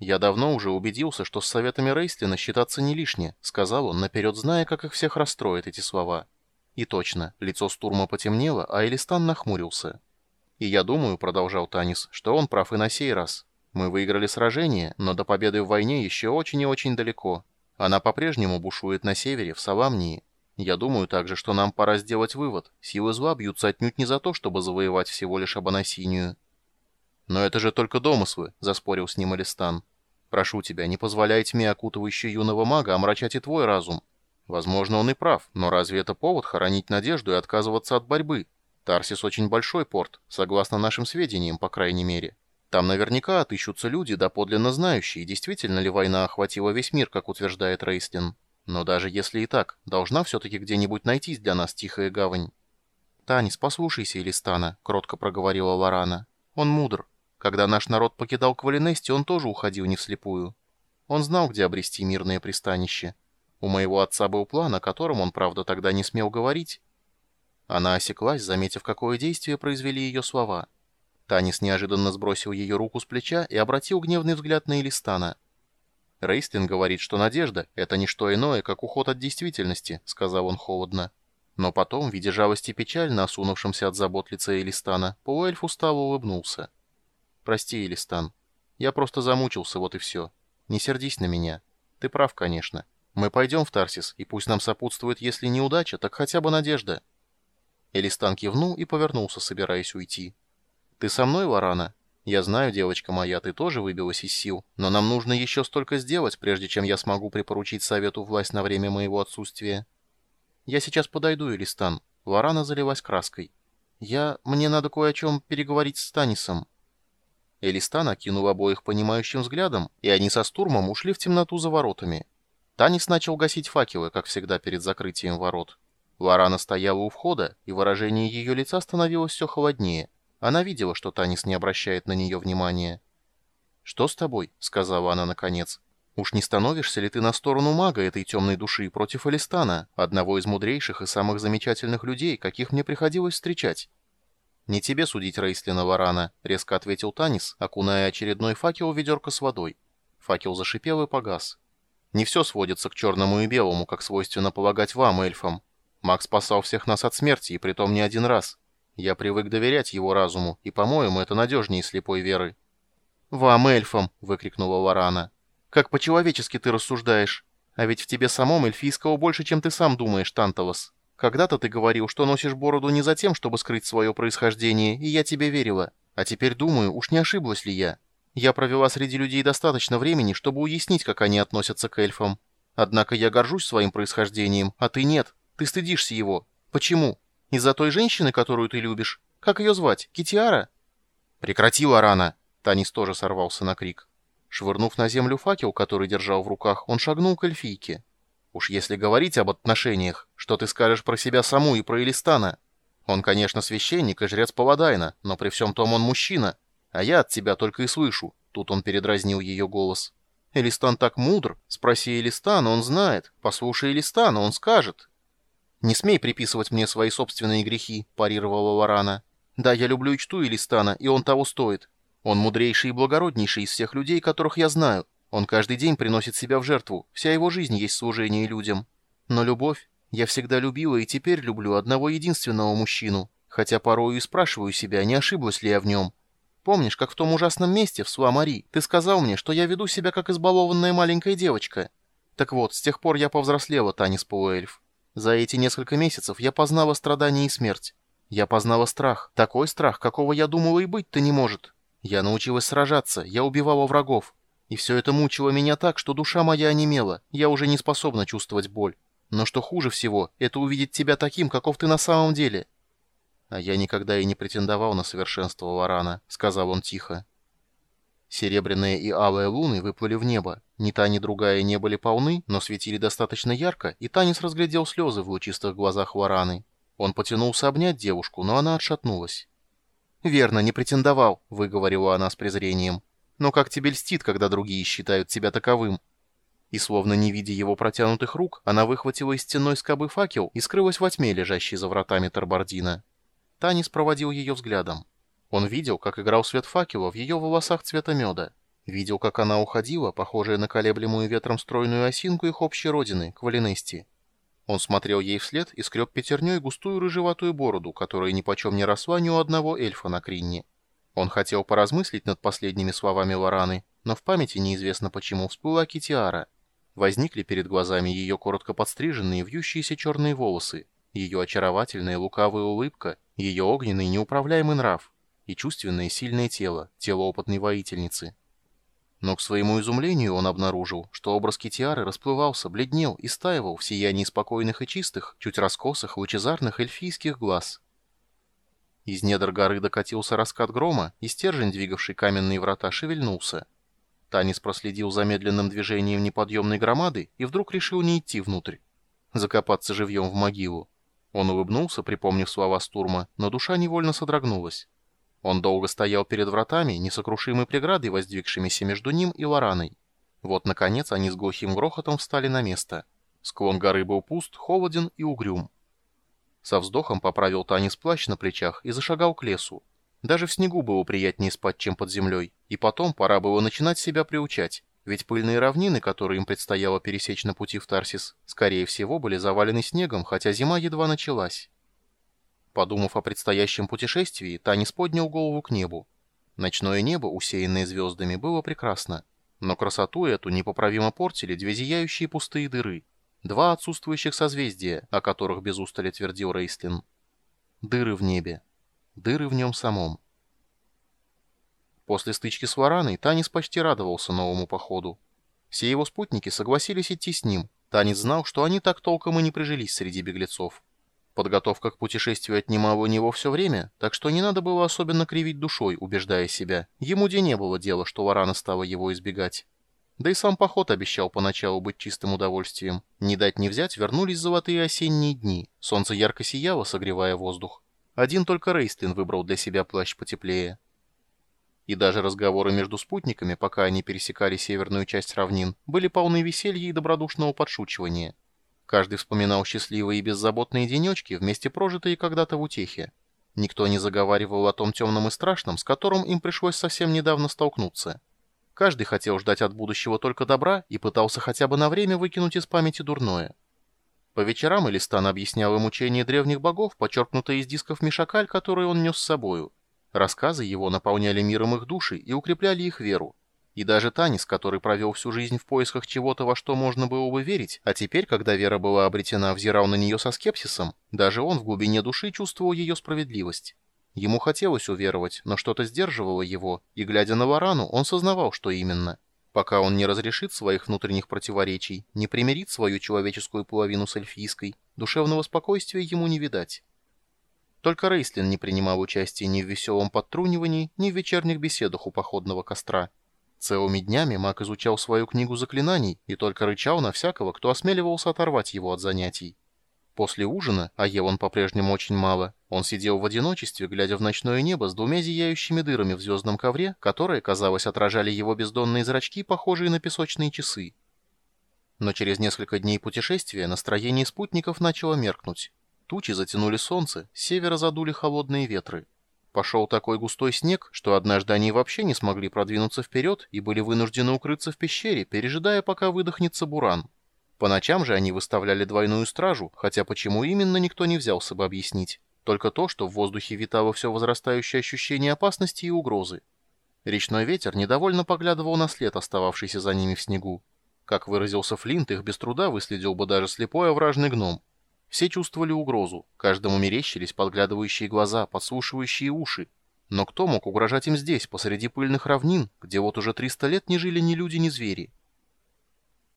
«Я давно уже убедился, что с советами Рейстлина считаться не лишне», — сказал он, наперед зная, как их всех расстроят эти слова. И точно, лицо Стурма потемнело, а Элистан нахмурился. «И я думаю», — продолжал Танис, — «что он прав и на сей раз. Мы выиграли сражение, но до победы в войне еще очень и очень далеко. Она по-прежнему бушует на севере, в Саламнии. Я думаю также, что нам пора сделать вывод. Силы зла бьются отнюдь не за то, чтобы завоевать всего лишь Абанасинию». «Но это же только домыслы», — заспорил с ним Элистан. Прошу тебя, не позволяй тьме, окутывающей юного мага, омрачать и твой разум. Возможно, он и прав, но разве это повод хоронить надежду и отказываться от борьбы? Тарсис очень большой порт, согласно нашим сведениям, по крайней мере. Там наверняка отыщутся люди, доподлинно знающие, действительно ли война охватила весь мир, как утверждает Рейстлин. Но даже если и так, должна все-таки где-нибудь найтись для нас тихая гавань. «Танис, послушайся Элистана», — кротко проговорила Лорана. «Он мудр. Когда наш народ покидал Квалинести, он тоже уходил не вслепую. Он знал, где обрести мирное пристанище. У моего отца был план, о котором он, правда, тогда не смел говорить. Она осеклась, заметив, какое действие произвели ее слова. Танис неожиданно сбросил ее руку с плеча и обратил гневный взгляд на Элистана. «Рейстлин говорит, что надежда — это не что иное, как уход от действительности», — сказал он холодно. Но потом, видя жалость и печаль на осунувшемся от забот лице Элистана, полуэльф устало улыбнулся. Прости, Элистан. Я просто замучился, вот и все. Не сердись на меня. Ты прав, конечно. Мы пойдем в Тарсис, и пусть нам сопутствует, если не удача, так хотя бы надежда». Элистан кивнул и повернулся, собираясь уйти. «Ты со мной, Варана? Я знаю, девочка моя, ты тоже выбилась из сил, но нам нужно еще столько сделать, прежде чем я смогу припоручить совету власть на время моего отсутствия. Я сейчас подойду, Элистан». Варана залилась краской. «Я... Мне надо кое о чем переговорить с Станисом». Элистан окинул обоих понимающим взглядом, и они со Стурмом ушли в темноту за воротами. Танис начал гасить факелы, как всегда перед закрытием ворот. Лорана стояла у входа, и выражение ее лица становилось все холоднее. Она видела, что Танис не обращает на нее внимания. «Что с тобой?» — сказала она наконец. «Уж не становишься ли ты на сторону мага этой темной души против Элистана, одного из мудрейших и самых замечательных людей, каких мне приходилось встречать?» «Не тебе судить Рейслина Варана», — резко ответил Танис, окуная очередной факел в ведерко с водой. Факел зашипел и погас. «Не все сводится к черному и белому, как свойственно полагать вам, эльфам. Маг спасал всех нас от смерти, и притом не один раз. Я привык доверять его разуму, и, по-моему, это надежнее слепой веры». «Вам, эльфам!» — выкрикнула Варана. «Как по-человечески ты рассуждаешь. А ведь в тебе самом эльфийского больше, чем ты сам думаешь, Танталос». Когда-то ты говорил, что носишь бороду не за тем, чтобы скрыть свое происхождение, и я тебе верила. А теперь думаю, уж не ошиблась ли я? Я провела среди людей достаточно времени, чтобы уяснить, как они относятся к эльфам. Однако я горжусь своим происхождением, а ты нет. Ты стыдишься его. Почему? Из-за той женщины, которую ты любишь? Как ее звать? Китиара? Прекрати, Лорана! Танис тоже сорвался на крик. Швырнув на землю факел, который держал в руках, он шагнул к эльфийке. Уж если говорить об отношениях, что ты скажешь про себя саму и про Элистана? Он, конечно, священник и жрец Паладайна, но при всем том он мужчина. А я от тебя только и слышу. Тут он передразнил ее голос. Элистан так мудр. Спроси Элистана, он знает. Послушай Элистана, он скажет. «Не смей приписывать мне свои собственные грехи», — парировала Варана. «Да, я люблю и чту Элистана, и он того стоит. Он мудрейший и благороднейший из всех людей, которых я знаю. Он каждый день приносит себя в жертву, вся его жизнь есть служение людям. Но любовь... Я всегда любила и теперь люблю одного единственного мужчину, хотя порою и спрашиваю себя, не ошиблась ли я в нем. Помнишь, как в том ужасном месте, в Суамари, ты сказал мне, что я веду себя как избалованная маленькая девочка? Так вот, с тех пор я повзрослела, Танис Полуэльф. За эти несколько месяцев я познала страдания и смерть. Я познала страх, такой страх, какого я думала и быть-то не может. Я научилась сражаться, я убивала врагов. И все это мучило меня так, что душа моя онемела, я уже не способна чувствовать боль. Но что хуже всего, это увидеть тебя таким, каков ты на самом деле. А я никогда и не претендовал на совершенство Варана, сказал он тихо. Серебряные и алые луны выплыли в небо. Ни та, ни другая не были полны, но светили достаточно ярко, и Танис разглядел слезы в лучистых глазах Вараны. Он потянулся обнять девушку, но она отшатнулась. «Верно, не претендовал», — выговорила она с презрением. Но как тебе льстит, когда другие считают тебя таковым?» И словно не видя его протянутых рук, она выхватила из стенной скобы факел и скрылась во тьме, лежащей за вратами Тарбардина. Танис проводил ее взглядом. Он видел, как играл свет факела в ее волосах цвета меда. Видел, как она уходила, похожая на колеблемую ветром стройную осинку их общей родины, Квалинести. Он смотрел ей вслед и скреб пятерней густую рыжеватую бороду, которая нипочем не росла ни у одного эльфа на Кринне. Он хотел поразмыслить над последними словами Лораны, но в памяти неизвестно почему всплыла Китиара. Возникли перед глазами ее коротко подстриженные вьющиеся черные волосы, ее очаровательная лукавая улыбка, ее огненный неуправляемый нрав и чувственное сильное тело, тело опытной воительницы. Но к своему изумлению он обнаружил, что образ Китиары расплывался, бледнел и стаивал в сиянии спокойных и чистых, чуть раскосых, лучезарных эльфийских глаз. Из недр горы докатился раскат грома, и стержень, двигавший каменные врата, шевельнулся. Танис проследил за медленным движением неподъемной громады и вдруг решил не идти внутрь. Закопаться живьем в могилу. Он улыбнулся, припомнив слова Стурма, но душа невольно содрогнулась. Он долго стоял перед вратами, несокрушимой преградой, воздвигшимися между ним и Лораной. Вот, наконец, они с глухим грохотом встали на место. Склон горы был пуст, холоден и угрюм. Со вздохом поправил Танис плащ на плечах и зашагал к лесу. Даже в снегу было приятнее спать, чем под землей, и потом пора было начинать себя приучать, ведь пыльные равнины, которые им предстояло пересечь на пути в Тарсис, скорее всего, были завалены снегом, хотя зима едва началась. Подумав о предстоящем путешествии, Танис поднял голову к небу. Ночное небо, усеянное звездами, было прекрасно, но красоту эту непоправимо портили две зияющие пустые дыры, два отсутствующих созвездия, о которых без устали твердил Рейстлин. Дыры в небе дыры в нем самом. После стычки с Вараной Танис почти радовался новому походу. Все его спутники согласились идти с ним. Танис знал, что они так толком и не прижились среди беглецов. Подготовка к путешествию отнимала у него все время, так что не надо было особенно кривить душой, убеждая себя. Ему где не было дела, что Варана стала его избегать. Да и сам поход обещал поначалу быть чистым удовольствием. Не дать не взять вернулись золотые осенние дни. Солнце ярко сияло, согревая воздух. Один только Рейстлин выбрал для себя плащ потеплее. И даже разговоры между спутниками, пока они пересекали северную часть равнин, были полны веселья и добродушного подшучивания. Каждый вспоминал счастливые и беззаботные денечки, вместе прожитые когда-то в утехе. Никто не заговаривал о том темном и страшном, с которым им пришлось совсем недавно столкнуться. Каждый хотел ждать от будущего только добра и пытался хотя бы на время выкинуть из памяти дурное. По вечерам Элистан объяснял им учение древних богов, почерпнутые из дисков Мишакаль, которые он нес с собою. Рассказы его наполняли миром их души и укрепляли их веру. И даже Танис, который провел всю жизнь в поисках чего-то, во что можно было бы верить, а теперь, когда вера была обретена, взирал на нее со скепсисом, даже он в глубине души чувствовал ее справедливость. Ему хотелось уверовать, но что-то сдерживало его, и, глядя на Варану, он сознавал, что именно – Пока он не разрешит своих внутренних противоречий, не примирит свою человеческую половину с эльфийской, душевного спокойствия ему не видать. Только Рейслин не принимал участия ни в веселом подтрунивании, ни в вечерних беседах у походного костра. Целыми днями маг изучал свою книгу заклинаний и только рычал на всякого, кто осмеливался оторвать его от занятий. После ужина, а ел он по-прежнему очень мало, он сидел в одиночестве, глядя в ночное небо с двумя зияющими дырами в звездном ковре, которые, казалось, отражали его бездонные зрачки, похожие на песочные часы. Но через несколько дней путешествия настроение спутников начало меркнуть. Тучи затянули солнце, с севера задули холодные ветры. Пошел такой густой снег, что однажды они вообще не смогли продвинуться вперед и были вынуждены укрыться в пещере, пережидая, пока выдохнется буран. По ночам же они выставляли двойную стражу, хотя почему именно никто не взялся бы объяснить. Только то, что в воздухе витало все возрастающее ощущение опасности и угрозы. Речной ветер недовольно поглядывал на след, остававшийся за ними в снегу. Как выразился Флинт, их без труда выследил бы даже слепой овражный гном. Все чувствовали угрозу, каждому мерещились подглядывающие глаза, подслушивающие уши. Но кто мог угрожать им здесь, посреди пыльных равнин, где вот уже 300 лет не жили ни люди, ни звери?